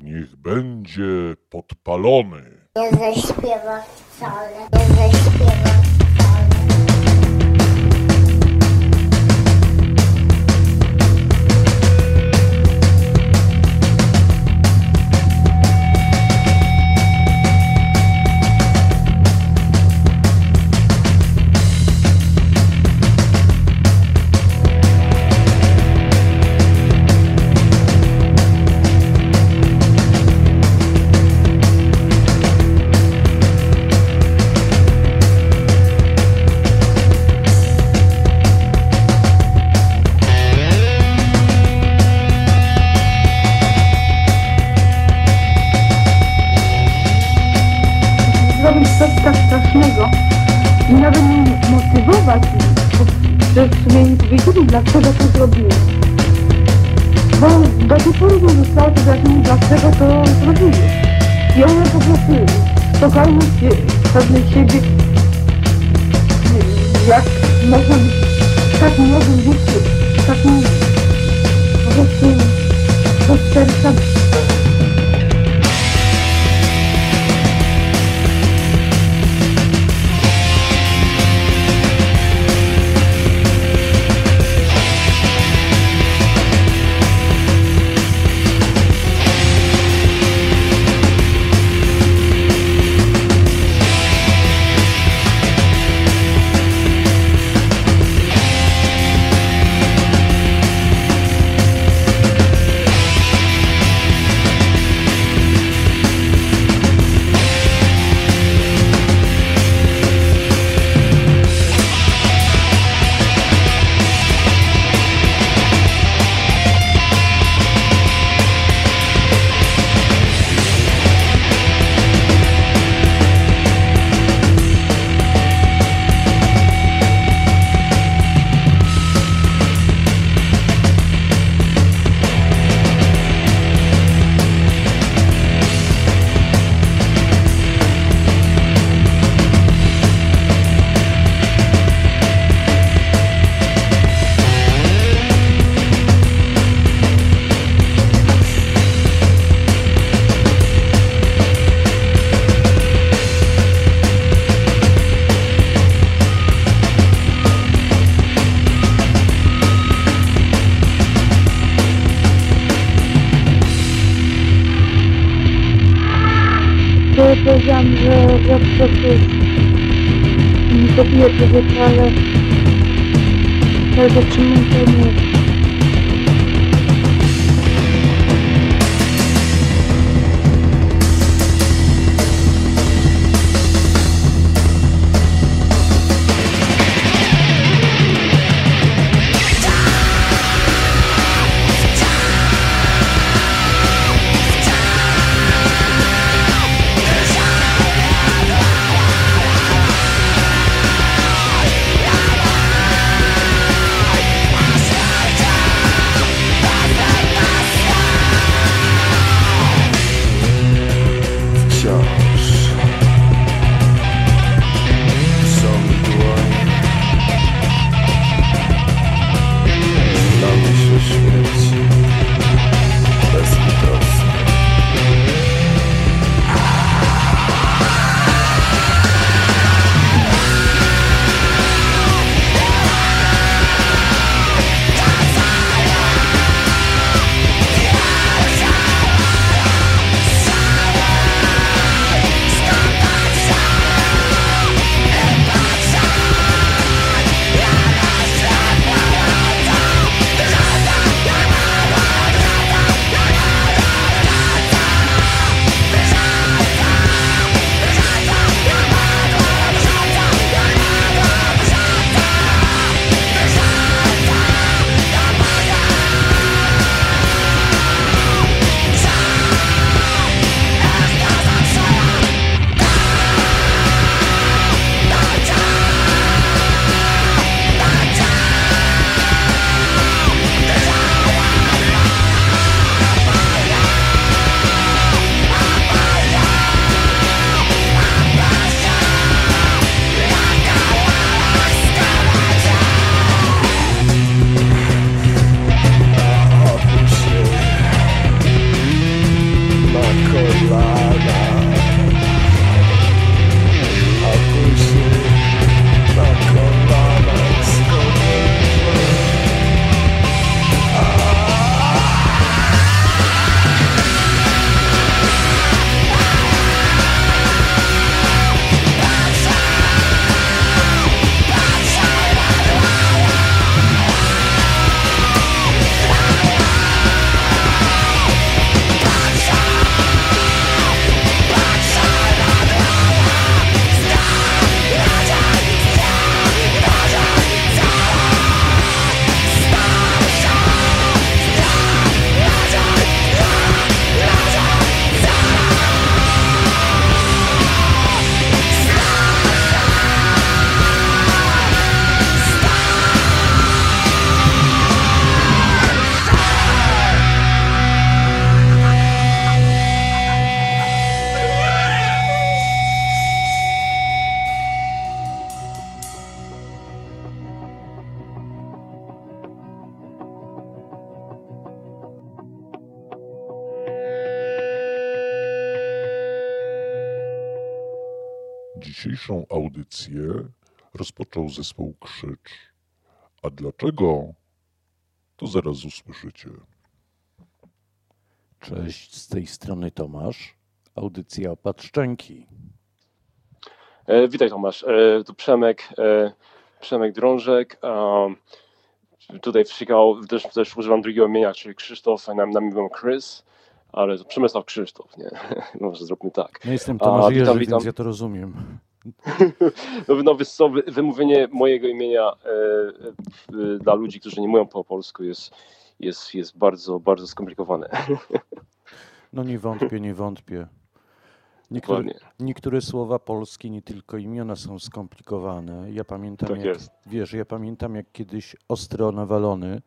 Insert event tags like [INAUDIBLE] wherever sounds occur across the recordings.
Niech będzie podpalony. Nie zaśpiewa wcale. Nie zaśpiewa bo że w sumie nie wiedzieli dlaczego to zrobiłem. Bo do tej pory nie zostało to wyjaśnione dlaczego to zrobili. I one po prostu spokojnie się, pewne siebie, jak można być w takim młodym wieku, takim po prostu do prostu nie zabiję człowieka, ale ale zatrzymam to nie. Thank Dzisiejszą audycję rozpoczął zespół Krzycz. A dlaczego? To zaraz usłyszycie. Cześć, z tej strony Tomasz. Audycja Opad Szczęki. E, witaj Tomasz, e, tu Przemek, e, Przemek Drążek. E, tutaj w Chicago też, też używam drugiego imienia, czyli Krzysztof, a na, na mnie mówią Chris, ale to Przemysław Krzysztof, nie? [LAUGHS] Może zróbmy tak. No jestem A, Tomasz witam, Jerzy, witam. więc ja to rozumiem. No, no wiesz co, wy- wymówienie mojego imienia e, e, dla ludzi, którzy nie mówią po polsku jest, jest, jest bardzo, bardzo skomplikowane. [LAUGHS] No nie wątpię, nie wątpię. Niektóre, Dokładnie. niektóre słowa polskie, nie tylko imiona są skomplikowane. Ja pamiętam, Tak jak, jest. wiesz, ja pamiętam jak kiedyś ostro nawalony.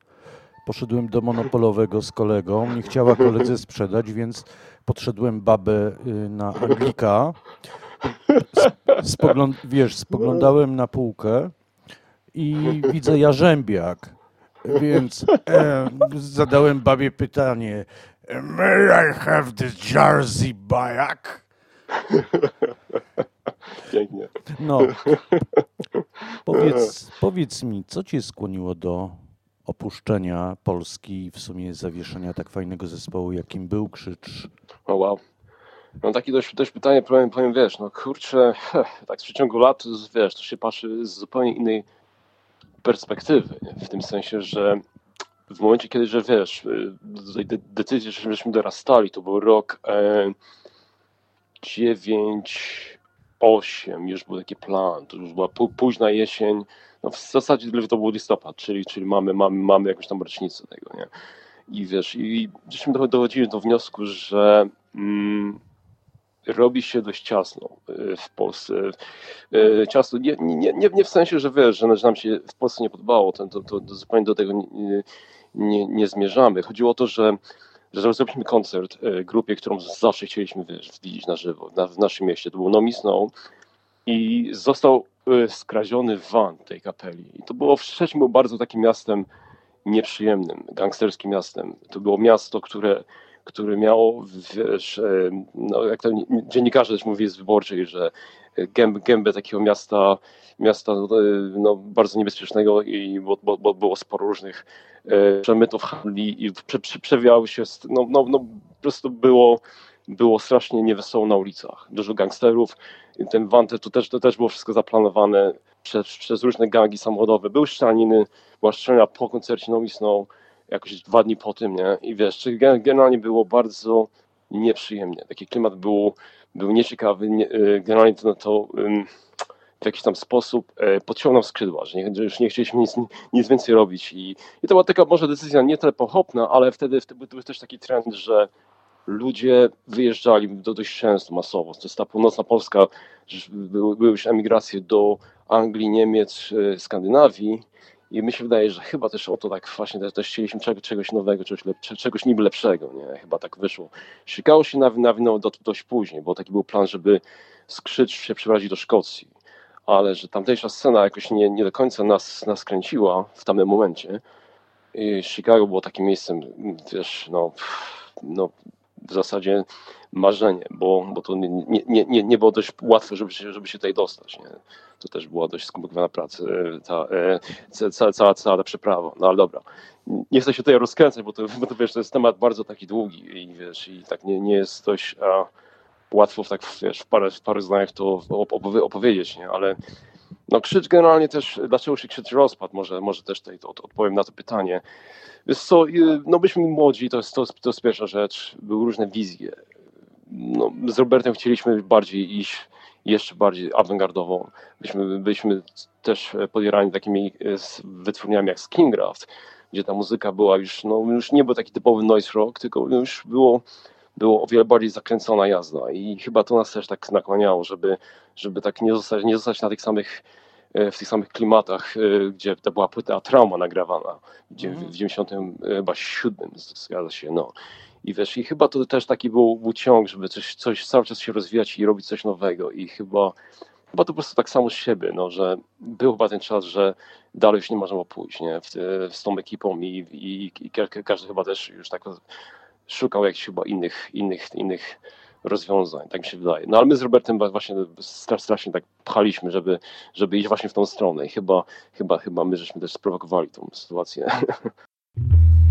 Poszedłem do monopolowego z kolegą, nie chciała koledze sprzedać, więc podszedłem babę y, na Anglika. Spogląd, wiesz, spoglądałem na półkę i widzę jarzębiak. Więc e, zadałem babie pytanie. May I have the Jersey Bayak? Pięknie. No, powiedz, powiedz mi, co cię skłoniło do opuszczenia Polski i w sumie zawieszenia tak fajnego zespołu, jakim był Krzycz? O wow. No takie dość, pytanie, powiem, powiem, wiesz, no kurczę, [LAUGHS] tak w przeciągu lat, wiesz, to się patrzy z zupełnie innej perspektywy, w tym sensie, że w momencie, kiedy, że wiesz, y, de- decyzji, że żeśmy dorastali, to był rok e, 9, 8, już był taki plan, to już była pó- późna jesień, no w zasadzie to był listopad, czyli, czyli mamy, mamy, mamy jakąś tam rocznicę tego, nie? I wiesz, i żeśmy do- dochodzili do wniosku, że mm, robi się dość ciasno y, w Polsce. Y, Ciasno nie, nie, nie, nie w sensie, że wiesz, że nam się w Polsce nie podobało, to, to, to, zupełnie do tego nie, nie, nie zmierzamy. Chodziło o to, że, że zrobiliśmy koncert y, grupie, którą zawsze chcieliśmy wiesz, widzieć na żywo na, w naszym mieście. To był No Me Snow i został y, skradziony van tej kapeli. I to było, Szczecin był bardzo takim miastem nieprzyjemnym, gangsterskim miastem. To było miasto, które, które miało, wiesz, e, no, jak to dziennikarze też mówili z wyborczej, że gębę, gębę takiego miasta, miasta e, no, bardzo niebezpiecznego i bo, bo, bo było sporo różnych e, przemytów, handli i prze, prze, przewijały się, no, no, no po prostu było, było strasznie niewesoło na ulicach. Dużo gangsterów, ten van to też, to też było wszystko zaplanowane przez, przez różne gangi samochodowe. Były szczelaniny, była szczelina po koncercie No Snow, jakoś dwa dni po tym, nie? I wiesz, czyli gen- generalnie było bardzo nieprzyjemnie. Taki klimat był, był nieciekawy. Nie, y, generalnie to, no to w jakiś tam sposób e, podciągnął skrzydła, że, nie, że już nie chcieliśmy nic, nic więcej robić. I, I to była taka może decyzja nie tyle pochopna, ale wtedy, wtedy był też taki trend, że ludzie wyjeżdżali do, dość często, masowo. To jest ta północna Polska, były, były już emigracje do Anglii, Niemiec, e, Skandynawii. I mi się wydaje, że chyba też o to tak właśnie też, też chcieliśmy czegoś, nowego, czegoś, lepsze, czegoś niby lepszego, nie? Chyba tak wyszło. Chicago się nawi- nawinęło do, dość później, bo taki był plan, żeby skrzyć się przeprowadzić do Szkocji. Ale że tamtejsza scena jakoś nie, nie do końca nas, nas kręciła w tamtym momencie. I Chicago było takim miejscem, wiesz, no, no w zasadzie marzenie, bo, bo to nie, nie, nie, nie było dość łatwe, żeby się, żeby się tutaj dostać. Nie? To też była dość skomplikowana praca, e, ta, e, ca- ca- cała, cała ta przeprawa. No ale dobra, nie chcę się tutaj rozkręcać, bo to, bo to wiesz, to jest temat bardzo taki długi i wiesz, i tak nie, nie jest dość a, łatwo w tak wiesz, w parę, w parę zdaniach to opowie, opowiedzieć, nie? ale no krzycz generalnie też, dlaczego się krzyczy rozpad, może, może też tutaj to, odpowiem na to pytanie. Wiesz co, no byliśmy młodzi, to jest, to, to jest pierwsza rzecz, były różne wizje. No, z Robertem chcieliśmy bardziej iść jeszcze bardziej awangardowo. Byliśmy, byliśmy też podjarani takimi wytwórniami jak Skingraft, gdzie ta muzyka była już, no już nie był taki typowy noise rock, tylko już było, było o wiele bardziej zakręcona jazda i chyba to nas też tak nakłaniało, żeby, żeby tak nie zostać, nie zostać na tych samych w tych samych klimatach, e, gdzie to była płyta Trauma nagrawana, gdzie w, w 97 zgadza się, no. I wiesz, i chyba to też taki był, był ciąg, żeby coś, coś cały czas się rozwijać i robić coś nowego. I chyba, chyba to po prostu tak samo z siebie, no, że był chyba ten czas, że dalej już nie można było pójść, nie, w, z tą ekipą i, i, i ka- każdy chyba też już tak szukał jakichś chyba innych, innych, innych rozwiązań, tak mi się wydaje. No ale my z Robertem właśnie strasznie tak pchaliśmy, żeby, żeby iść właśnie w tą stronę i chyba, chyba, chyba my żeśmy też sprowokowali tą sytuację. [LAUGHS]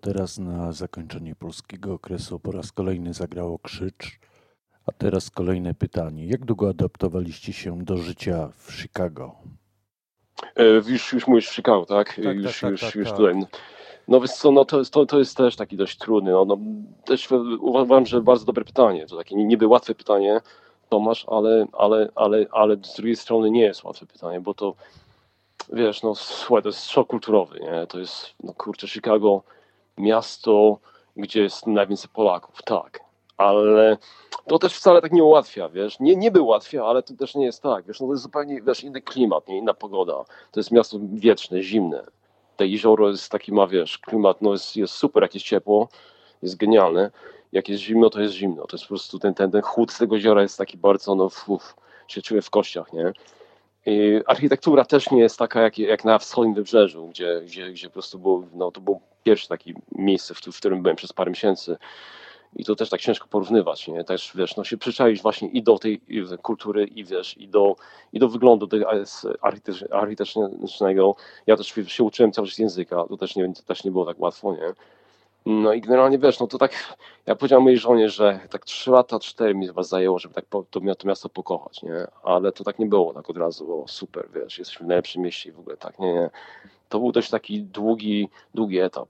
teraz na zakończenie polskiego okresu po raz kolejny zagrało Krzycz. A teraz kolejne pytanie. Jak długo adaptowaliście się do życia w Chicago? E, już, już mówisz w Chicago, tak? tak, już tak, już, tak, już tak. tutaj. No wiesz co, no to, jest- to, to jest też taki dość trudny. No, no, też uważam, że bardzo dobre pytanie. To takie niby łatwe pytanie, Tomasz, ale, ale, ale, ale z drugiej strony nie jest łatwe pytanie, bo to wiesz, no słuchaj, to jest szok kulturowy, nie? To jest, no kurczę, Chicago, miasto, gdzie jest najwięcej Polaków, tak. Ale to też wcale tak nie ułatwia, wiesz. Nie, nie by ułatwia, ale to też nie jest tak, wiesz, no to jest zupełnie, wiesz, inny klimat, nie inna pogoda. To jest miasto wieczne, zimne. Te jezioro jest taki, ma, wiesz, klimat, no jest, jest super, jak jest ciepło, jest genialne. Jak jest zimno, to jest zimno. To jest po prostu ten, ten, ten chłód z tego jeziora jest taki bardzo, no, uf, się czuje w kościach, nie? I architektura też nie jest taka jak, jak na wschodnim wybrzeżu, gdzie, gdzie, gdzie po prostu było, no, to było pierwsze takie miejsce, w, którym byłem przez parę miesięcy. I to też tak ciężko porównywać, nie? Też, wiesz, no się przyczaić właśnie i do tej kultury, i wiesz, i do, i do wyglądu tego architektonicznego. Ja też się uczyłem cały czas języka, to też nie, też nie było tak łatwo, nie? No i generalnie wiesz, no to tak, ja powiedziałem mojej żonie, że tak 3 lata, 4 mi was zajęło, żeby tak to, to miasto pokochać, nie? Ale to tak nie było, tak od razu, było super, wiesz, jesteśmy w najlepszym mieście i w ogóle tak, nie, nie. To był dość taki długi, długi etap.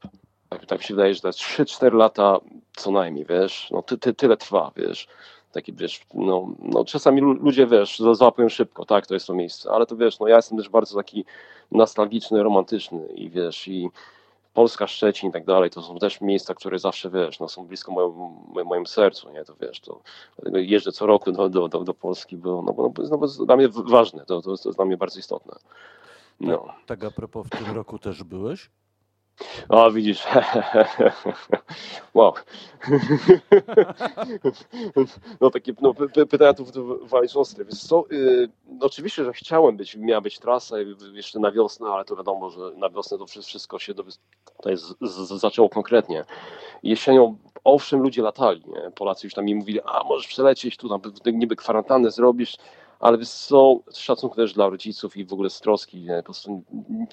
Tak, tak mi się wydaje, że te 3-4 lata co najmniej, wiesz, no ty, ty, tyle trwa, wiesz. Taki, wiesz, no, no czasami ludzie, wiesz, załapują szybko, tak, to jest to miejsce, ale to wiesz, no ja jestem też bardzo taki nostalgiczny, romantyczny i wiesz, i Polska, Szczecin i tak dalej, to są też miejsca, które zawsze, wiesz, no, są blisko mojemu, mojemu sercu, nie, to wiesz, to jeżdżę co roku do, do, do, do Polski, bo, no, bo, no, bo jest dla mnie ważne, to, to, to jest dla mnie bardzo istotne. No. Tak, tak a propos, w tym roku też byłeś? O, widzisz. [LAUGHS] wow. [LAUGHS] no takie no, pytania tu walić ostre. Więc co, yy, oczywiście, że chciałem być, miała być trasa jeszcze na wiosnę, ale to wiadomo, że na wiosnę to wszystko się tutaj z, z, zaczęło konkretnie. Jesienią owszem, ludzie latali, nie? Polacy już tam mi mówili, a możesz przelecieć tu, tam niby kwarantannę zrobisz, ale wiesz co, szacunku też dla rodziców i w ogóle z troski, nie, po prostu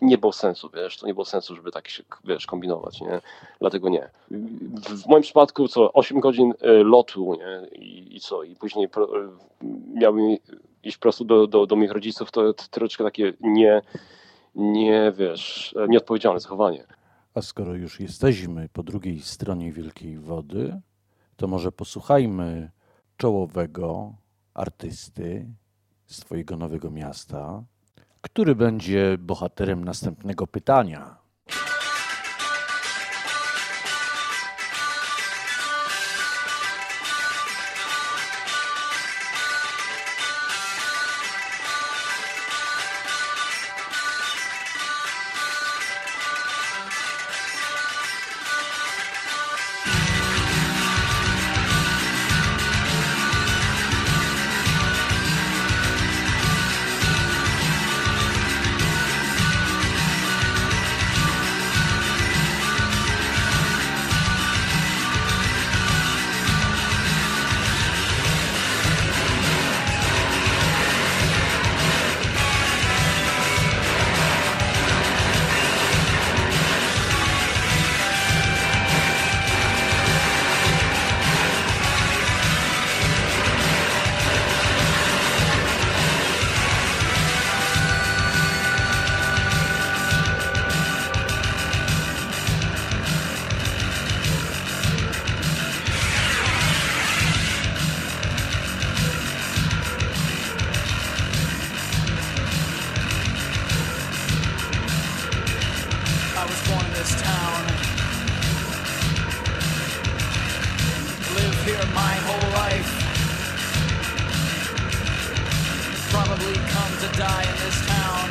nie było sensu, wiesz, to nie było sensu, żeby tak się, wiesz, kombinować, nie, dlatego nie. W, w moim przypadku co, 8 godzin y, lotu, nie, i, i co, i później pro, y, miałbym iść po prostu do, do, do moich rodziców, to, to troszeczkę takie nie, nie, wiesz, nieodpowiedzialne zachowanie. A skoro już jesteśmy po drugiej stronie Wielkiej Wody, to może posłuchajmy czołowego artysty, z Twojego nowego miasta, który będzie bohaterem następnego pytania. my whole life. Probably come to die in this town.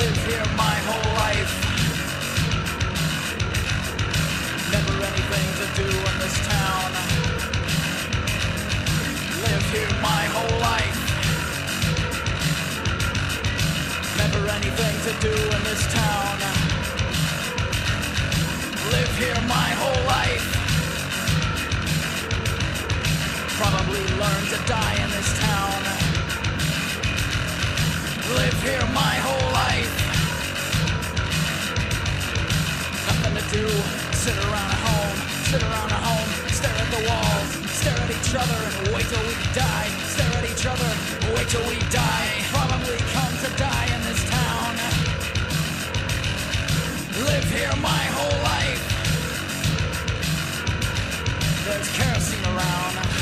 Live here my whole life. Never anything to do in this town. Live here my whole life. Never anything to do in this town. Live here my whole life probably learn to die in this town. Live here my whole life. Nothing to do. Sit around at home. Sit around at home. Stare at the walls. Stare at each other and wait till we die. Stare at each other. Wait till we die. Probably come to die in this town. Live here my whole life. There's kerosene around.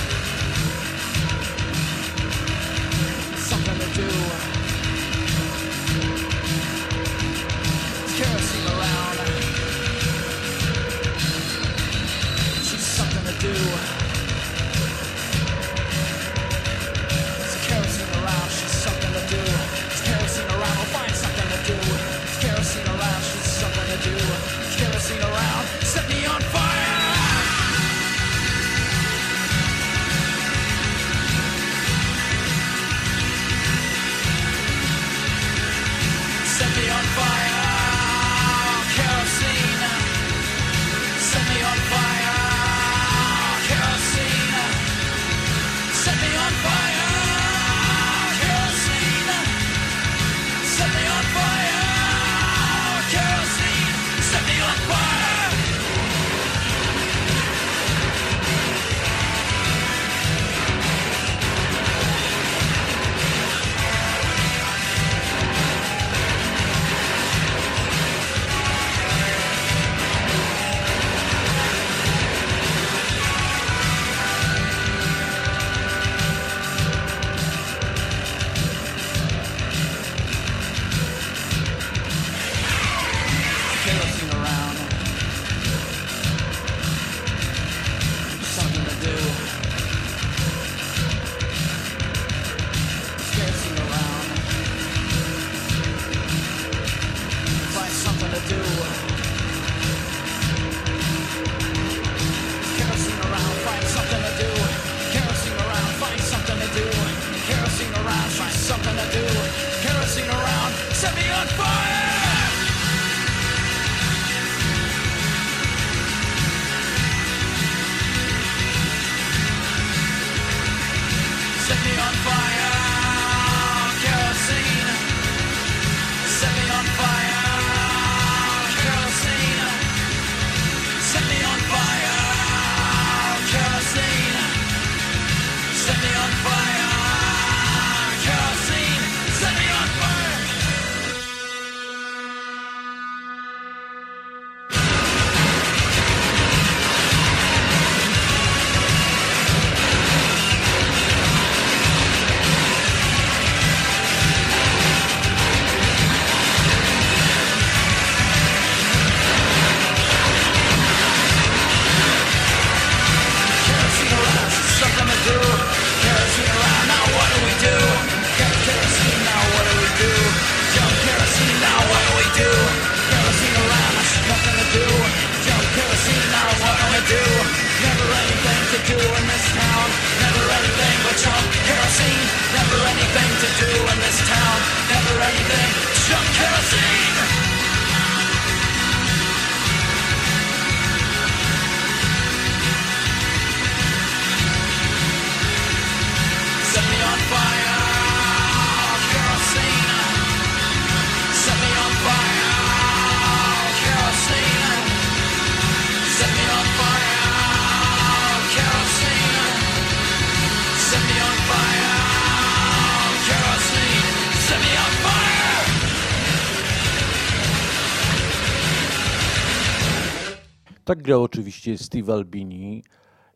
Oczywiście Steve Albini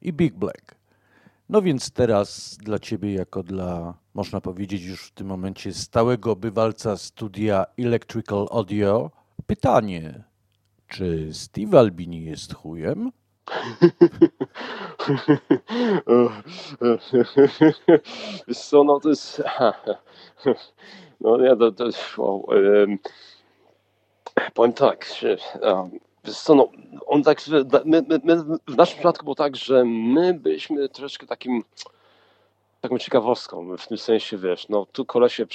i Big Black. No więc teraz dla ciebie, jako dla, można powiedzieć już w tym momencie, stałego bywalca studia Electrical Audio, pytanie. Czy Steve Albini jest chujem? [LAUGHS] Wiesz co, no to jest... [LAUGHS] No ja to, to powiem tak, że wiesz no, on tak, my, my, my, w naszym przypadku było tak, że my byliśmy troszkę takim taką ciekawostką, w tym sensie, wiesz, no tu kolesie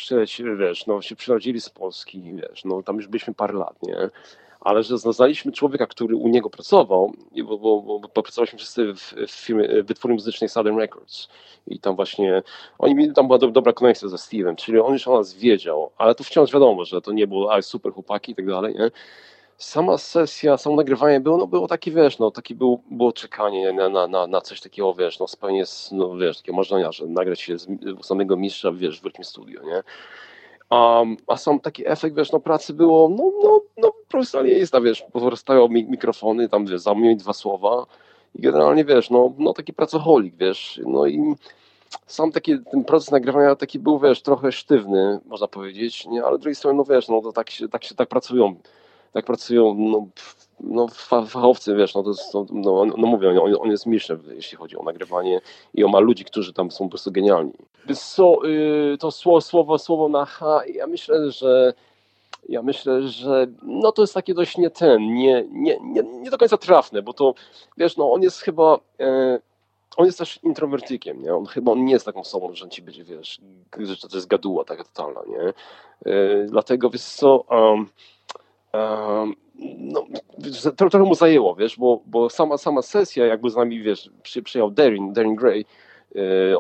wiesz, no się przyrodzili z Polski, wiesz, no tam już byliśmy parę lat, nie? Ale że znaliśmy człowieka, który u niego pracował, bo, bo, bo, bo pracowaliśmy wszyscy w, w firmie wytwórni muzycznej Southern Records i tam właśnie, oni mieli, tam była do, dobra koneksja ze Steve'em, czyli on już o nas wiedział, ale tu wciąż wiadomo, że to nie było, a super chłopaki i tak dalej, nie? Sama sesja, samo nagrywanie było, no było takie, wiesz, no taki był, było czekanie na, na, na, na coś takiego, wiesz, no spełnienie, z- no wiesz, takie marzenia, że nagrać się z samego mistrza, wiesz, w Rytmie Studio, nie? A, a sam taki efekt, wiesz, no pracy było, no, no, no profesjonalista, wiesz, pozostawiał mi, mikrofony, tam, wiesz, zamienił dwa słowa. I generalnie, wiesz, no, no taki pracoholik, wiesz, no i sam taki, ten proces nagrywania taki był, wiesz, trochę sztywny, można powiedzieć, nie, ale z drugiej strony, no wiesz, no to tak się, tak się, tak pracują tak pracują no, no, fa- fachowcy, wiesz, no, to jest, no, no, mówię, on, on jest mistrzem, jeśli chodzi o nagrywanie i on ma ludzi, którzy tam są po prostu genialni. Co, y, to słowo, słowo, słowo na H, ja myślę, że ja myślę, że no to jest takie dość nie ten, nie, nie, nie, nie do końca trafne, bo to, wiesz, no on jest chyba, e, on jest też introwertykiem, nie? On chyba on nie jest taką osobą, że ci będzie, wiesz, że to jest gaduła taka totalna, nie? E, dlatego, wiesz co, um, no, trochę mu zajęło, wiesz, bo, bo sama, sama sesja, jakby z nami, wiesz, przy, przyjechał Darin, Darin Gray,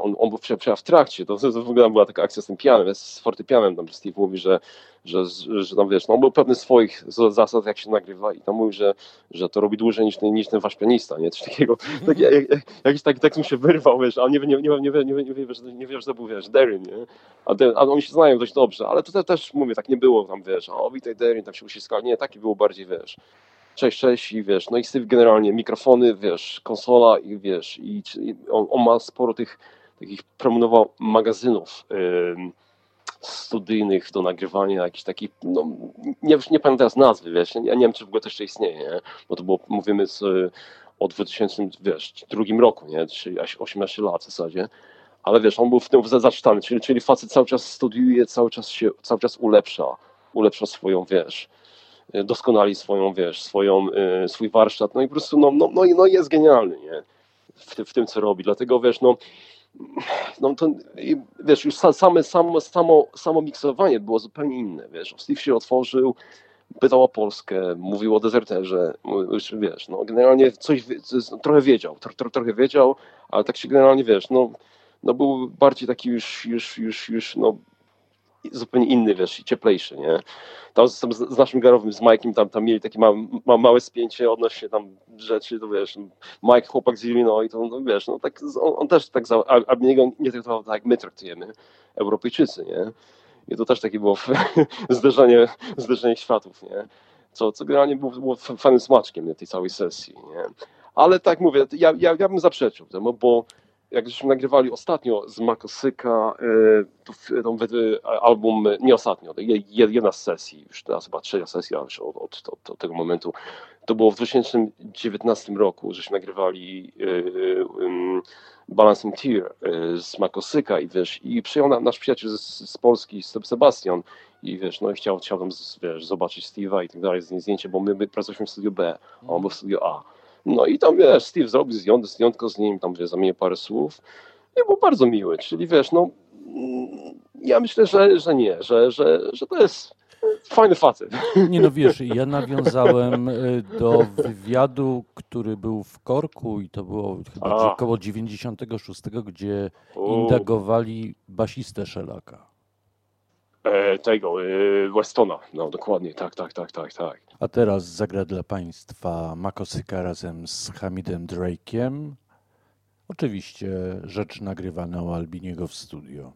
on, on był przyjechał w trakcie, to, to w ogóle była taka akcja z tym pianem, z fortepianem, tam Steve mówi, że, że, że tam, wiesz, no, on był pewny swoich zasad, jak się nagrywa i tam mówi, że, że to robi dłużej niż, ten- niż ten wasz pianista, nie, coś takiego, tak, jak, jak, jakiś taki tekst mu się wyrwał, wiesz, a on nie, nie, nie, nie, wie- nie, wie- nie, wie, że- nie że to był, wiesz, Darin, nie, a, ten, a oni się znają dość dobrze, ale tutaj też, mówię, tak nie było tam, wiesz, o, witaj Darin, tam się uściskali, nie, taki było bardziej, wiesz, cześć, cześć i wiesz, no i Steve generalnie mikrofony, wiesz, konsola i wiesz, i, i on, on ma sporo tych takich promował magazynów ym, studyjnych do nagrywania, jakichś takich, no nie, nie pamiętam teraz nazwy, wiesz, ja nie wiem, czy w ogóle to jeszcze istnieje, nie? bo to było, mówimy z, o 2002 roku, nie, czyli aż 18 lat w zasadzie, ale wiesz, on był w tym za- zaczytany, czyli, czyli facet cały czas studiuje, cały czas się, cały czas ulepsza, ulepsza swoją, wiesz, doskonali swoją, wiesz, swoją, y, swój warsztat, no i po prostu, no, no, no, no jest genialny, nie, w, w tym, co robi, dlatego, wiesz, no, no to, wiesz, już sa- same, samo, samo, samo miksowanie było zupełnie inne, wiesz, Steve się otworzył, pytał o Polskę, mówił o dezerterze, już, wiesz, no generalnie coś trochę wiedział, tro, tro, trochę wiedział, ale tak się generalnie, wiesz, no no był bardziej taki już, już, już, już no zupełnie inny, wiesz, i cieplejszy, nie? Tam z, z, naszym garowym, z Mike'iem, tam, tam mieli takie małe, ma, małe spięcie odnośnie tam rzeczy, to wiesz, Mike, chłopak z Illinois, to no, wiesz, no tak, on, on też tak, a, a niego nie traktował tak, jak my traktujemy, Europejczycy, nie? I to też takie było [LAUGHS] zderzenie, zderzenie światów, nie? Co, co generalnie było, było fajnym smaczkiem tej całej sesji, nie? Ale tak mówię, ja, ja, ja bym zaprzeczył temu, bo jak żeśmy nagrywali ostatnio z Makosyka e, tą, album, nie ostatnio, jedna z sesji, już teraz chyba trzecia sesja już od, od, od, od tego momentu, to było w 2019 roku, żeśmy nagrywali um, Balancing Tear z Makosyka i wiesz, i przyjął nasz przyjaciel z, z Polski, Sebastian i wiesz, no i chciał, chciał tam wiesz, zobaczyć Steve'a i tak dalej, zdjęcie, bo my, my w studiu B, a on był w studiu A. No i tam wiesz, Steve zrobił zdjątko z nim, tam wiesz, zamienił parę słów i był bardzo miły, czyli wiesz, no mm, ja myślę, że, że nie, że, że, że to jest fajny facet. Nie no wiesz, ja nawiązałem y, do wywiadu, który był w Korku i to było chyba A. około 96, gdzie indagowali basistę Szelaka. E, tego, e, Westona, no dokładnie, tak, tak, tak, tak, tak. A teraz zagra dla Państwa Makosyka razem z Hamidem Drake'iem. Oczywiście rzecz nagrywana u Albiniego w studio.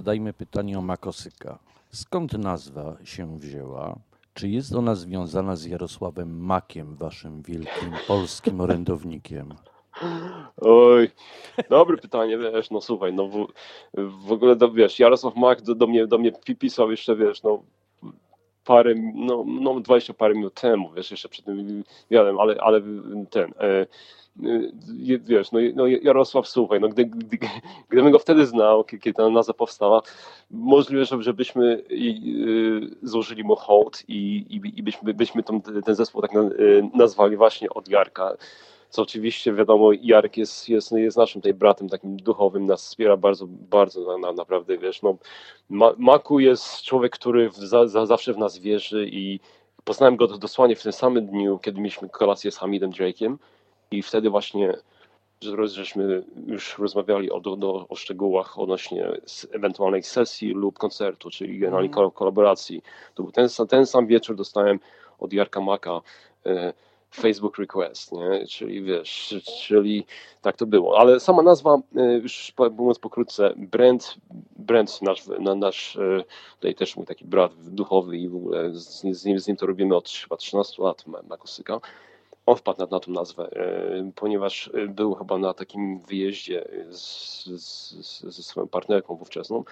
Zadajmy pytanie o Makosyka. Skąd nazwa się wzięła? Czy jest ona związana z Jarosławem Makiem, waszym wielkim polskim [LAUGHS] orędownikiem? Oj, dobre pytanie, wiesz, no słuchaj, no w, w ogóle, do, wiesz, Jarosław Mak do, do, mnie, do mnie pi- pisał jeszcze, wiesz, no parę, no, no 20 parę minut temu, wiesz, jeszcze przed tym wywiadem, ale, ale ten, e, wiesz, no, no Jarosław, słuchaj, no gdy, gdy, gdybym go wtedy znał, kiedy, ta nazwa powstała, możliwe, że- żebyśmy y, złożyli mu hołd i, i, i byśmy, byśmy tą, ten zespół tak na- y, nazwali właśnie od Jarka. Co oczywiście wiadomo, Jarek jest, jest, jest naszym tutaj bratem takim duchowym, nas wspiera bardzo, bardzo na, na, naprawdę, wiesz, no, Ma, Maku jest człowiek, który za, za, zawsze w nas wierzy i poznałem go dosłownie w tym samym dniu, kiedy mieliśmy kolację z Hamidem Drake'iem i wtedy właśnie że- żeśmy już rozmawiali o, do, o szczegółach odnośnie ewentualnej sesji lub koncertu, czyli generalnie kol- kolaboracji. To był ten, sam- ten sam wieczór dostałem od Jarka Maka e, Facebook request, nie? czyli wiesz, czyli tak to było. Ale sama nazwa, e, już mówiąc pokrótce, Brent, Brent nasz, na, nasz e, tutaj też mój taki brat duchowy i w ogóle z, z, nim, z nim to robimy od chyba 13 lat, Ma- Makosyka. On wpadł na, na tą nazwę, e, ponieważ e, był chyba na takim wyjeździe z, z, ze swoją partnerką wówczasną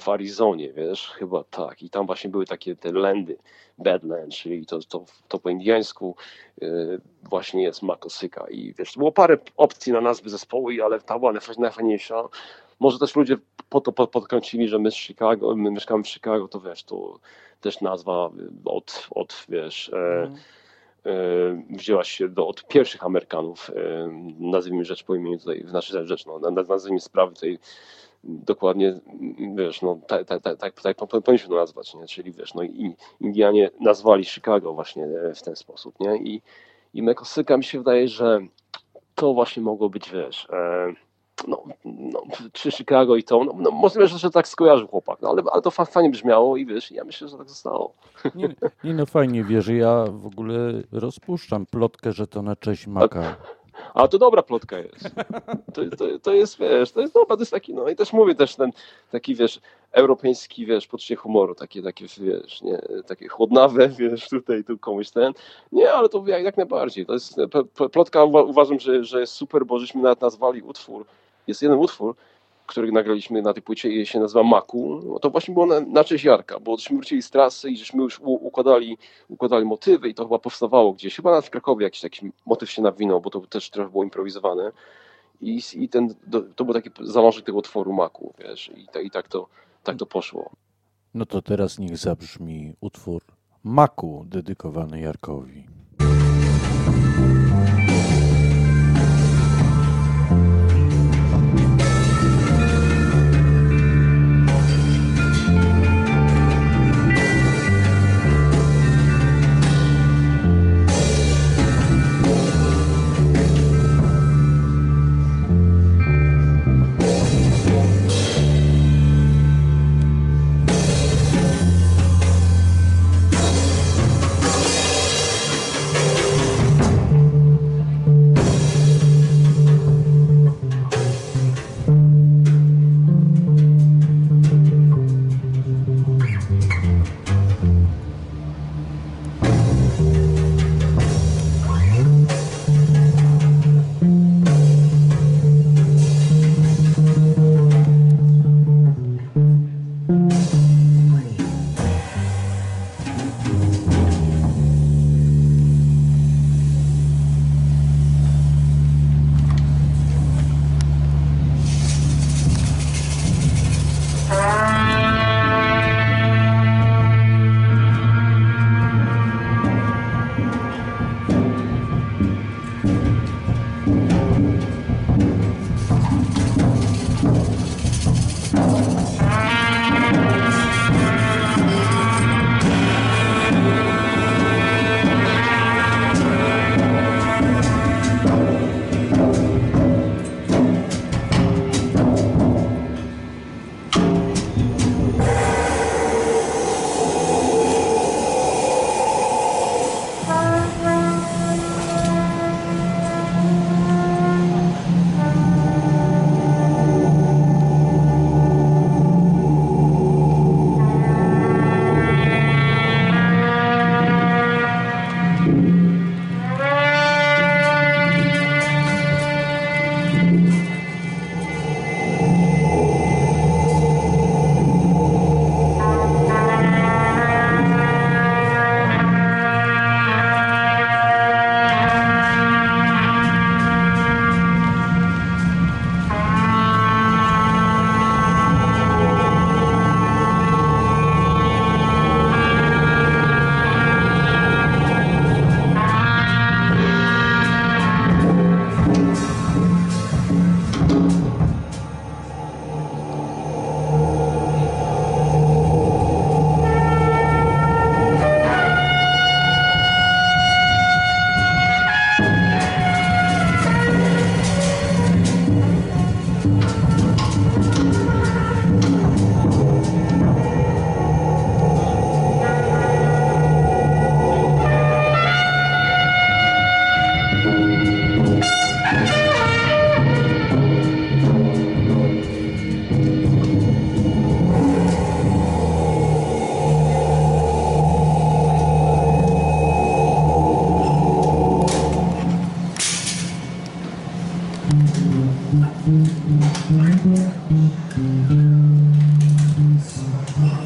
w Arizonie, wiesz, chyba tak. I tam właśnie były takie te landy, Badlands, czyli to, to, to po indiańsku e, właśnie jest Makosyka. I wiesz, było parę opcji na nazwy zespołu, ale ta była najfa- najfajniejsza. Może też ludzie po to pod- podkręcili, że my z Chicago, my mieszkamy w Chicago, to wiesz, to też nazwa od, od wiesz, e, wzięła się do, od pierwszych Amerykanów, e, nazwijmy rzecz po imieniu tutaj, znaczy rzecz, no, na- na- nazwijmy sprawy tutaj dokładnie, wiesz, no tak, tak, tak, tak, po- powinniśmy to nazwać, nie? czyli wiesz, no Indianie nazwali Chicago właśnie e, w ten sposób, nie, i, i Mekosyka mi się wydaje, że to właśnie mogło być, wiesz, e, no, no, czy Chicago i to, no, no możliwe, że, że tak skojarzył chłopak, no, ale, ale to fa- fajnie brzmiało i wiesz, ja myślę, że tak zostało. Nie, nie no fajnie wierzy, ja w ogóle rozpuszczam plotkę, że to na cześć Maka. A to dobra plotka jest. To, to, to jest, wiesz, to jest dobra, to jest taki, no i też mówię też ten taki, wiesz, europejski, wiesz, poczucie humoru, takie, takie, wiesz, nie, takie chłodnawe, [LAUGHS] wiesz, tutaj, tu komuś ten. Nie, ale to jak, jak najbardziej. To jest, plotka uwa- uważam, że, że jest super, bo żeśmy nawet nazwali utwór, jest jeden utwór, który nagraliśmy na tej płycie i się nazywa Maku, no to właśnie było na, na cześć Jarka, bo żeśmy wrócili z trasy i żeśmy już u, układali, układali motywy i to chyba powstawało gdzieś, chyba nawet w Krakowie jakiś taki motyw się nawinął, bo to też trochę było improwizowane i, i ten, to był taki zalążek tego utworu Maku, wiesz, i, ta, i tak, to, tak to poszło. No to teraz niech zabrzmi utwór Maku dedykowany Jarkowi.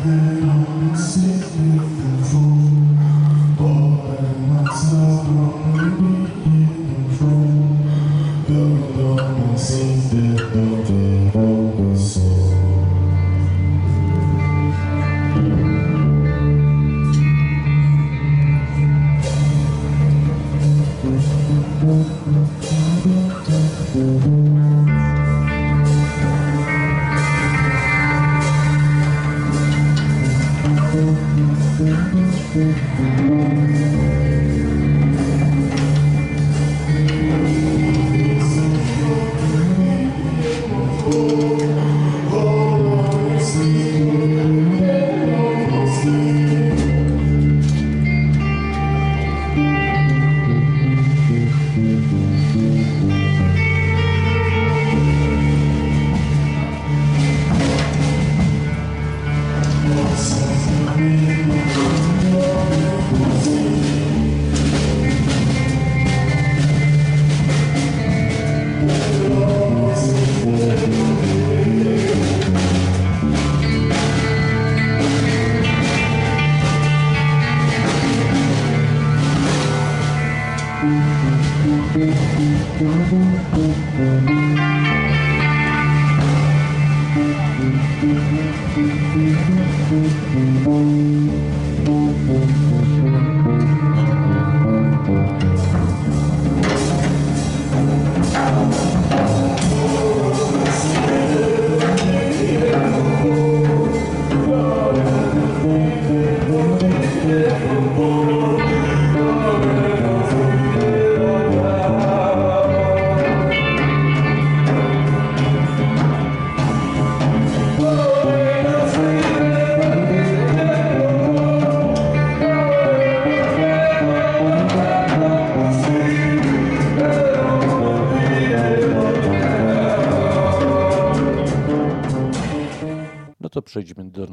No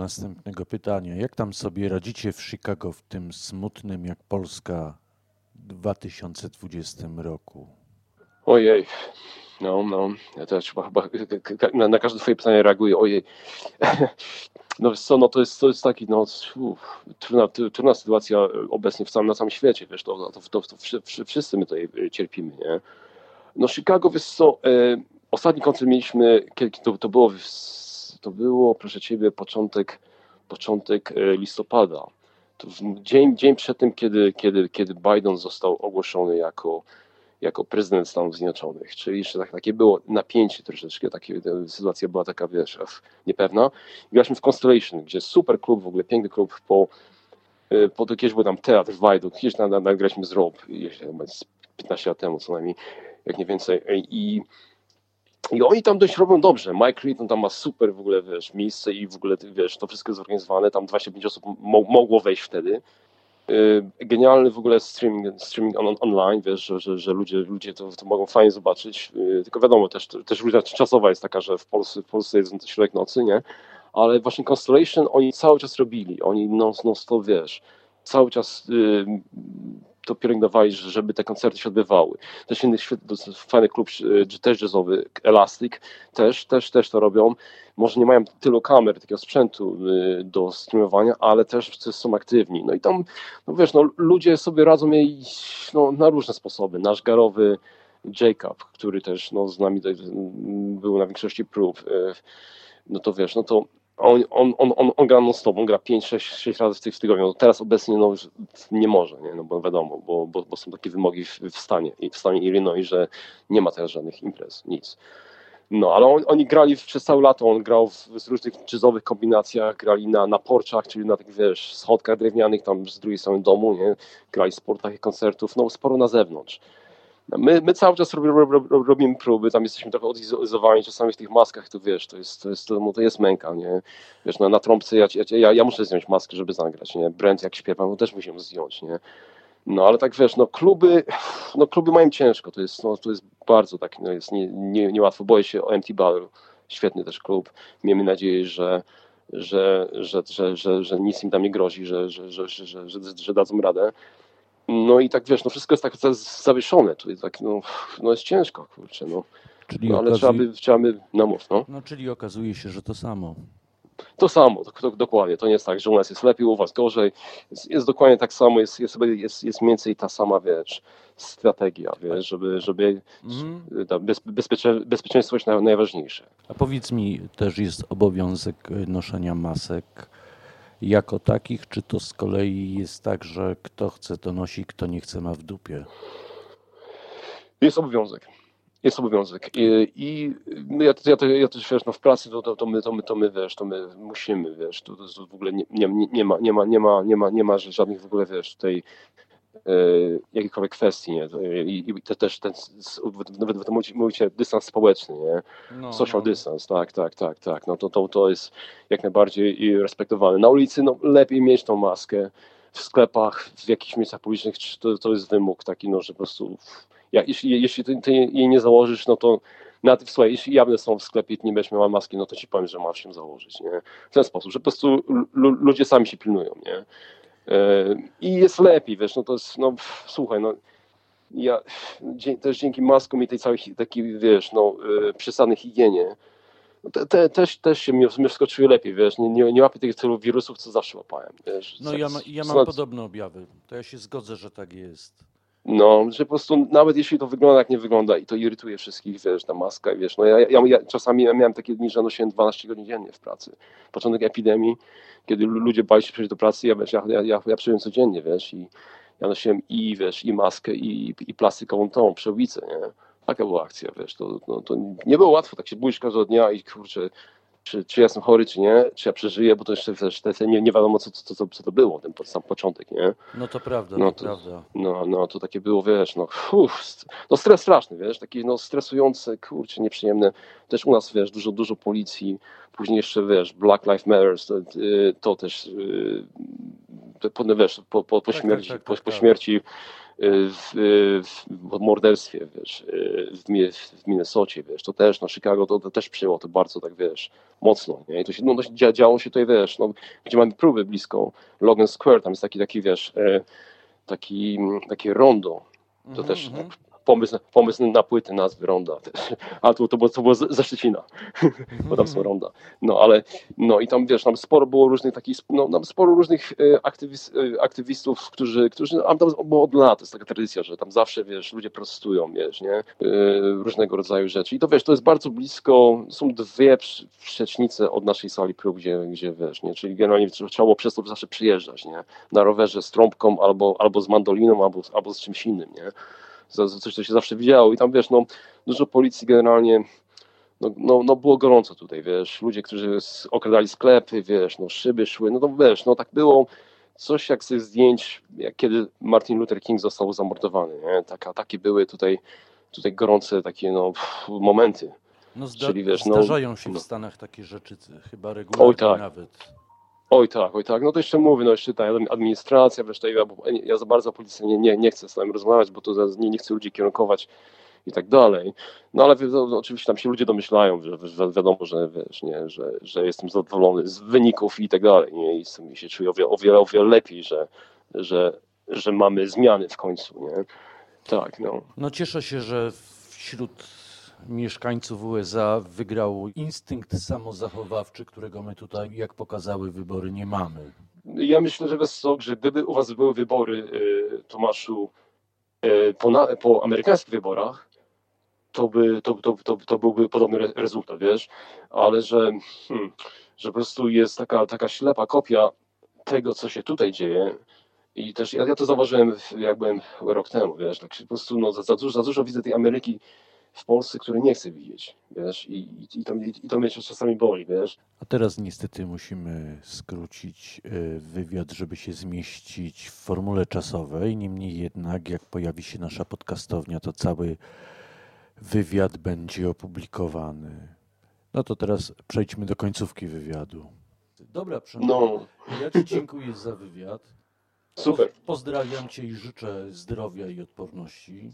następnego pytania. Jak tam sobie radzicie w Chicago w tym smutnym jak Polska 2020 roku? Ojej, no, no, ja też chyba, na, na każde twoje pytanie reaguję, ojej. [LAUGHS] No wiesz co, no to jest, to jest taki, no, uff, trudna, trudna sytuacja obecnie w całym, na całym świecie, wiesz, to, to, to, to wszy- wszy- wszyscy my tutaj y, cierpimy, nie? No Chicago, wiesz co, e, ostatni koncert mieliśmy, to, to było, w, to było, proszę Ciebie, początek, początek e, listopada. Dzień, dzień przed tym, kiedy, kiedy, kiedy Biden został ogłoszony jako, jako prezydent Stanów Zjednoczonych, czyli jeszcze tak, takie było napięcie troszeczkę, takie, ta sytuacja była taka, wiesz, ach, niepewna. Graliśmy w Constellation, gdzie super klub, w ogóle piękny klub po, po to kiedyś był tam teatr w Wajdu, kiedyś na, na, nagraliśmy z Rob, jeszcze chyba z 15 lat temu co najmniej, jak nie więcej. I, i oni tam dość robią dobrze. Mike Reed on tam ma super w ogóle, wiesz, miejsce i w ogóle, wiesz, to wszystko jest zorganizowane, tam 25 osób mo mogło wejść wtedy. Yy, Genialny w ogóle streaming, streaming on, online, wiesz, że, że, że ludzie, ludzie to, to mogą fajnie zobaczyć. Yy, Tylko wiadomo, też, też różnica czasowa jest taka, że w Polsce, w Polsce jest to środek nocy, nie? Ale właśnie Constellation oni cały czas robili. Oni non, non stop, wiesz, cały czas yy, to pielęgnowali, że- żeby te koncerty się odbywały. Też inny świetny, fajny klub yy, też jazzowy, Elastic, też, też, też to robią. Może nie mają tylu kamer, takiego sprzętu yy, do streamowania, ale też są aktywni. No i tam no wiesz, no, ludzie sobie radzą jej no, na różne sposoby. Nasz garowy Jacob, który też no, z nami mm, był na większości prób, e, no to wiesz, no to on, on, on, on, on gra non stop, on gra 5-6 razy w, ty- w tygodniu. No teraz obecnie no, nie może, nie? No, bo wiadomo, bo, bo, bo są takie wymogi w, w stanie, i w stanie Illinois, że nie ma teraz żadnych imprez, nic. No, ale on, oni grali w- przez całe lato, on grał w, w różnych jazzowych kombinacjach, grali na, na porczach, czyli na takich, wiesz, schodkach drewnianych, tam z drugiej strony domu, nie? Grali sporo takich koncertów, no sporo na zewnątrz. No, My, my cały czas robi, rob, rob, robimy próby, tam jesteśmy trochę odizolowani, czasami w tych maskach, to wiesz, to jest, to jest, to, no, to jest męka, nie? Wiesz, na, na trąbce ja, ja, ja muszę zdjąć maskę, żeby zagrać, nie? Brent jak śpiewam, to też musimy zdjąć, nie? No ale tak wiesz, no kluby, no kluby mają ciężko, to jest, no, to jest bardzo tak, no jest nie, nie, niełatwo. Boję się o MT Battle, świetny też klub. Miejmy nadzieję, że, że, że, że, że, że nic im tam nie grozi, że, że, że, że, że, że dadzą radę. No i tak wiesz, no wszystko jest tak za- zawieszone, jest tak, no, no jest ciężko, kurczę, no. Czyli, No, ale okazuje, trzeba by, trzeba by, no mów, no. no, czyli okazuje się, że to samo. To samo, to, to, dokładnie. To nie jest tak, że u nas jest lepiej, u was gorzej. Jest, jest dokładnie tak samo, jest, jest, jest, jest mniej więcej ta sama, wiesz, strategia, wiesz, żeby, żeby Mhm. bez, bezpiecze, bezpieczeństwo jest naj, najważniejsze. A powiedz mi, też jest obowiązek y, noszenia masek jako takich, czy to z kolei jest tak, że kto chce to nosi, kto nie chce ma w dupie? Jest obowiązek. Jest obowiązek. I, i my, ja, ja, ja też wiesz, no w pracy to, to, to, my, to, my, to my wiesz, to my musimy, wiesz, to, to w ogóle nie, nie, nie, ma, nie, ma, nie, ma, nie, ma, nie ma żadnych w ogóle, wiesz, tutaj e, jakichkolwiek kwestii, nie? To- I, i to też ten, nawet wy mówicie, dystans społeczny, nie? No, Social distance, tak, tak, tak, tak. No to, to, to jest jak najbardziej respektowane. Na ulicy no, lepiej mieć tą maskę. W sklepach, w jakichś miejscach publicznych czy to, to jest wymóg taki, no, że po prostu jak, jeśli, jeśli ty, ty jej nie założysz, no to na tym, słuchaj, jeśli jawne są w sklepie i nie będziesz miała maski, no to ci powiem, że masz się założyć, nie? W ten sposób, że po prostu lu- ludzie sami się pilnują, nie? E, I jest lepiej, wiesz, no to jest, no słuchaj, no ja też dzięki maskom i tej całej takiej, wiesz, no e, przesadnej higienie, no te, te, też, też się mnie, wskoczyły lepiej, wiesz, nie, nie, nie łapię tych tylu wirusów, co zawsze łapałem, wiesz. No ja, ma, ja mam podobne objawy. To ja się zgodzę, że tak jest. No, że po prostu nawet jeśli to wygląda jak nie wygląda i to irytuje wszystkich, wiesz, ta maska, wiesz, no ja, ja, ja czasami miałem takie dni, że nosiłem 12 godzin dziennie w pracy. Początek epidemii, kiedy lu- ludzie bali się przyjść do pracy, ja, wiesz, ja, ja, ja, ja przyjąłem codziennie, wiesz, i ja nosiłem i, wiesz, i maskę, i, i plastikową tą przyłbicę, nie? Taka była akcja, wiesz, to, no, to nie było łatwo, tak się budzisz każdego dnia i kurczę, czy, czy ja jestem chory, czy nie, czy ja przeżyję, bo to jeszcze wiesz, nie, nie wiadomo, co, co, co, co to było, ten po- sam początek, nie? No to prawda, No to, prawda. No, no, to takie było, wiesz, no, uff, no stres straszny, wiesz, takie no stresujące, kurczę, nieprzyjemne. Też u nas, wiesz, dużo, dużo policji, później jeszcze, wiesz, Black Lives Matter, to, y, to też, y, to, po- no, wiesz, po, po, po Tak, śmierci, tak, po, tak, po tak. śmierci w, y, w morderstwie, wiesz, y, w, w Minnesocie, wiesz, to też, no, Chicago to, to też przyjęło to bardzo, tak, wiesz, mocno, nie, i to się, no, to się dzia- działo się tutaj, wiesz, no, gdzie mamy próby blisko Logan Square, tam jest taki, taki, wiesz, y, taki, takie rondo, to Mhm, też mhm. Pomysł, pomysł na płyty nazwy ronda też. [LAUGHS] A to, to było, to było ze ze Szczecina, [LAUGHS] bo tam są ronda. No ale, no i tam wiesz, tam sporo było różnych takich, no tam sporo różnych e, aktywis, e, aktywistów, którzy, którzy, a tam było od lat, to jest taka tradycja, że tam zawsze, wiesz, ludzie protestują, wiesz, nie, e, różnego rodzaju rzeczy. I to wiesz, to jest bardzo blisko, są dwie przecznice od naszej sali prób, gdzie, gdzie wiesz, nie, czyli generalnie trzeba było przez to zawsze przyjeżdżać, nie, na rowerze z trąbką albo, albo z mandoliną, albo, albo z czymś innym, nie za, za coś, co się zawsze widziało. I tam wiesz, no, dużo policji generalnie. No, no, no było gorąco tutaj, wiesz, ludzie, którzy okradali sklepy, wiesz, no szyby szły, no to wiesz, no tak było coś jak ze zdjęć, jak kiedy Martin Luther King został zamordowany, nie? Taka, takie były tutaj, tutaj gorące takie, no, pff, momenty. No zda, Czyli wiesz, no- zdarzają się no. w Stanach takie rzeczy chyba regularnie tak. nawet. Oj tak, oj tak, no to jeszcze mówię, no jeszcze ta administracja, wiesz, to ja, ja za bardzo policji nie, nie, nie chcę z nami rozmawiać, bo to za- nie, nie chcę ludzi kierunkować i tak dalej. No ale wi- no, oczywiście tam się ludzie domyślają, że wi- wiadomo, że wiesz, nie, że, że jestem zadowolony z wyników i tak dalej, nie, i sam się czuję o wiele, o wiele, o wiele lepiej, że, że, że mamy zmiany w końcu, nie. Tak, no. No cieszę się, że wśród mieszkańców USA wygrał instynkt samozachowawczy, którego my tutaj, jak pokazały wybory, nie mamy. Ja myślę, że bez co, że gdyby u was były wybory, y, Tomaszu, y, po, na, po amerykańskich wyborach, to, by, to, to, to, to byłby podobny re- rezultat, wiesz, ale że, hmm, że po prostu jest taka, taka ślepa kopia tego, co się tutaj dzieje. I też ja, ja to zauważyłem, jak byłem rok temu, wiesz, tak po prostu no, za, za, dużo, za dużo widzę tej Ameryki w Polsce, której nie chcę widzieć, wiesz, i, i, i, to, mnie, i to mnie czasami boli, wiesz. A teraz niestety musimy skrócić e, wywiad, żeby się zmieścić w formule czasowej. Niemniej jednak, jak pojawi się nasza podcastownia, to cały wywiad będzie opublikowany. No to teraz przejdźmy do końcówki wywiadu. Dobra. No, Ja Ci dziękuję za wywiad. super. Pozdrawiam Cię i życzę zdrowia i odporności.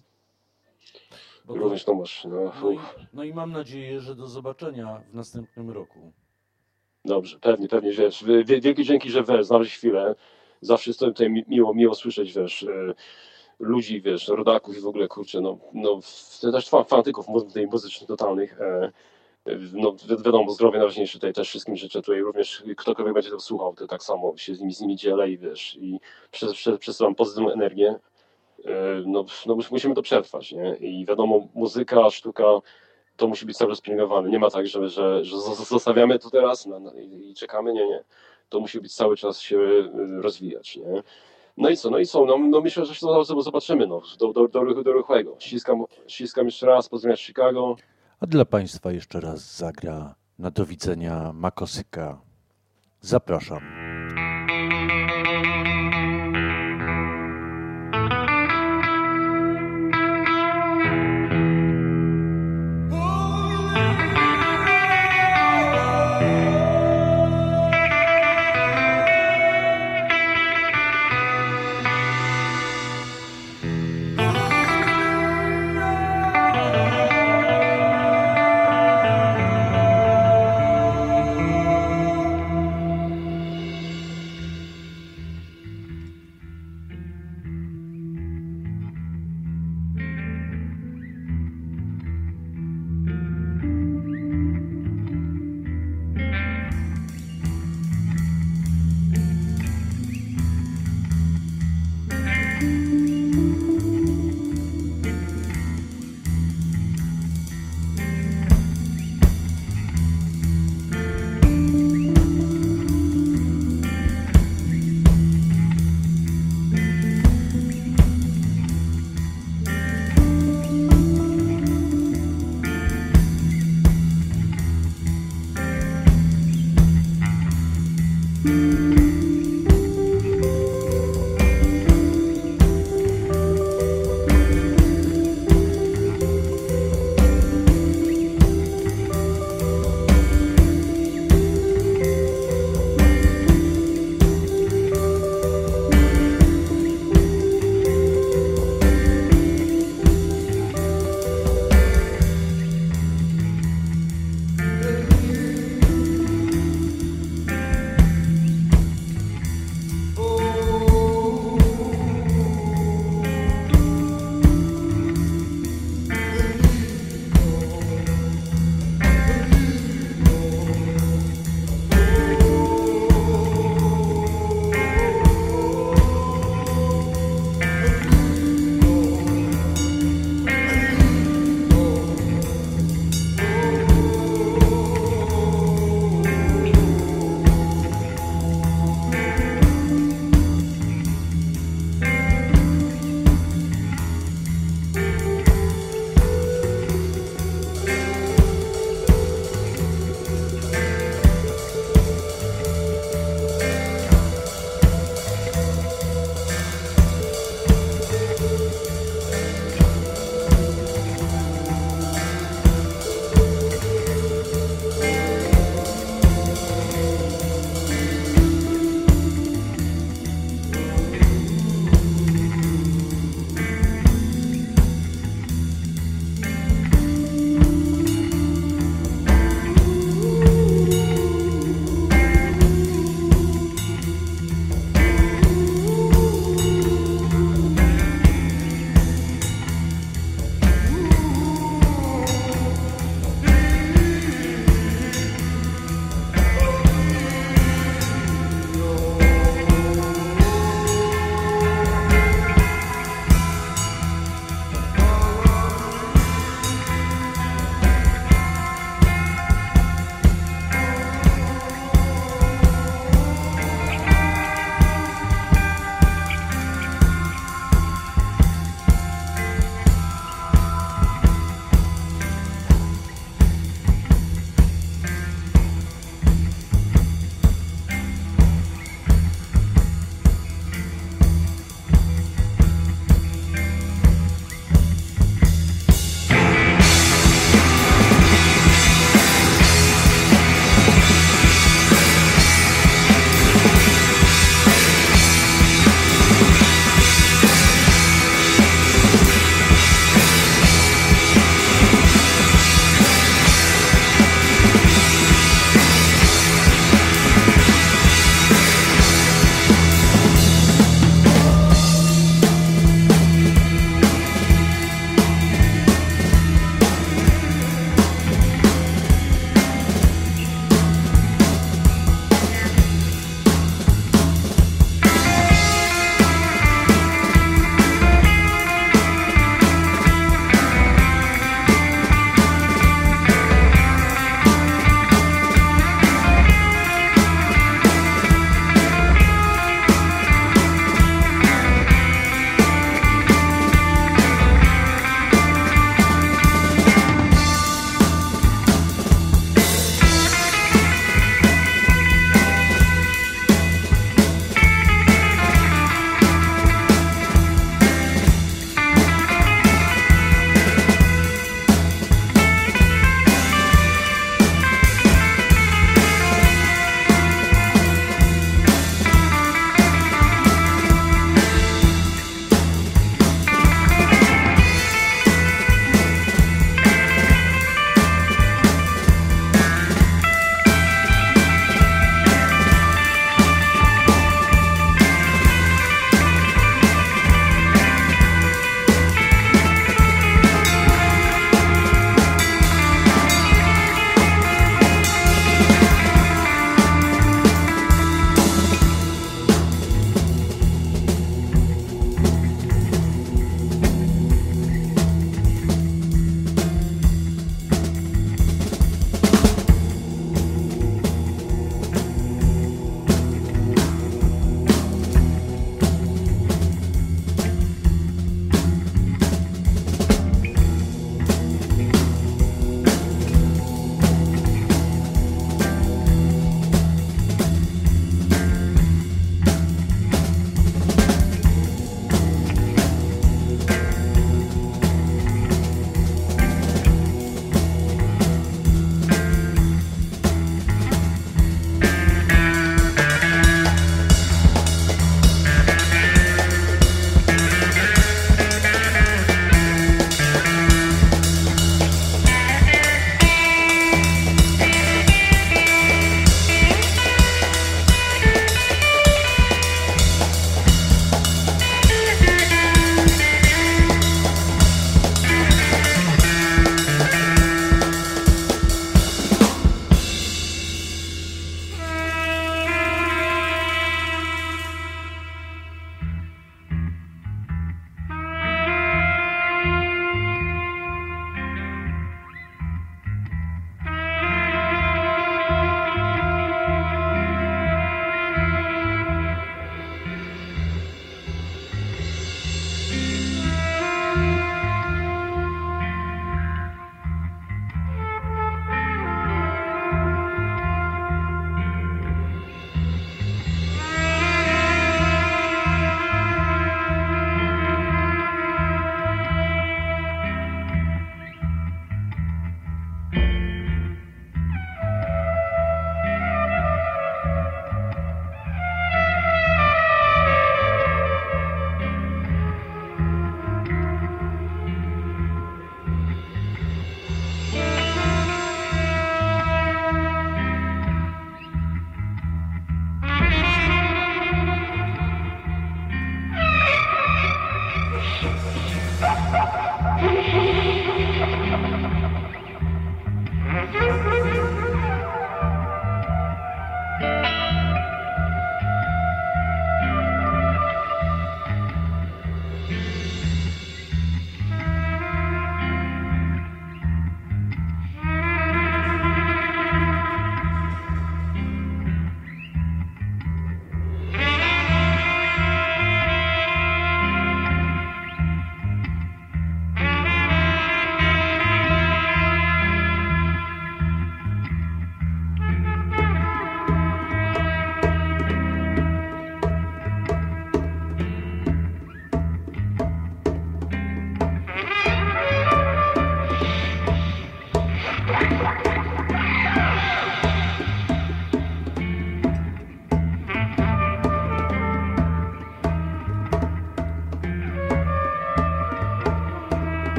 Bo Również Tomasz, no, no, i, no i mam nadzieję, że do zobaczenia w następnym roku. Dobrze, pewnie, pewnie, wiesz, wi- wi- wielkie dzięki, że wiesz, znaleźć chwilę. Zawsze jest tutaj mi- miło, miło słyszeć, wiesz, e, ludzi, wiesz, rodaków i w ogóle, kurczę, no, no też fa- fanatyków mu- tej muzycznych totalnych. E, no wi- wiadomo, zdrowie najważniejsze tutaj też wszystkim życzę tutaj również ktokolwiek będzie to słuchał, to tak samo się z nimi, z nimi dzielę i wiesz, i przesyłam pozytywną energię. E, No, no mus- musimy to przetrwać, nie? I wiadomo, muzyka, sztuka to musi być cały czas pielęgnowane. Nie ma tak, że, że, że zo- zostawiamy to teraz na, na, i czekamy, nie, nie. To musi być cały czas się y, rozwijać, nie? No i co, no i co, no, no myślę, że to zobaczymy, no, do, do, do, ruchu- do ruchłego. Ściskam, ściskam jeszcze raz, pozdrawiam Chicago. A dla Państwa jeszcze raz zagra na do widzenia Makosyka. Zapraszam.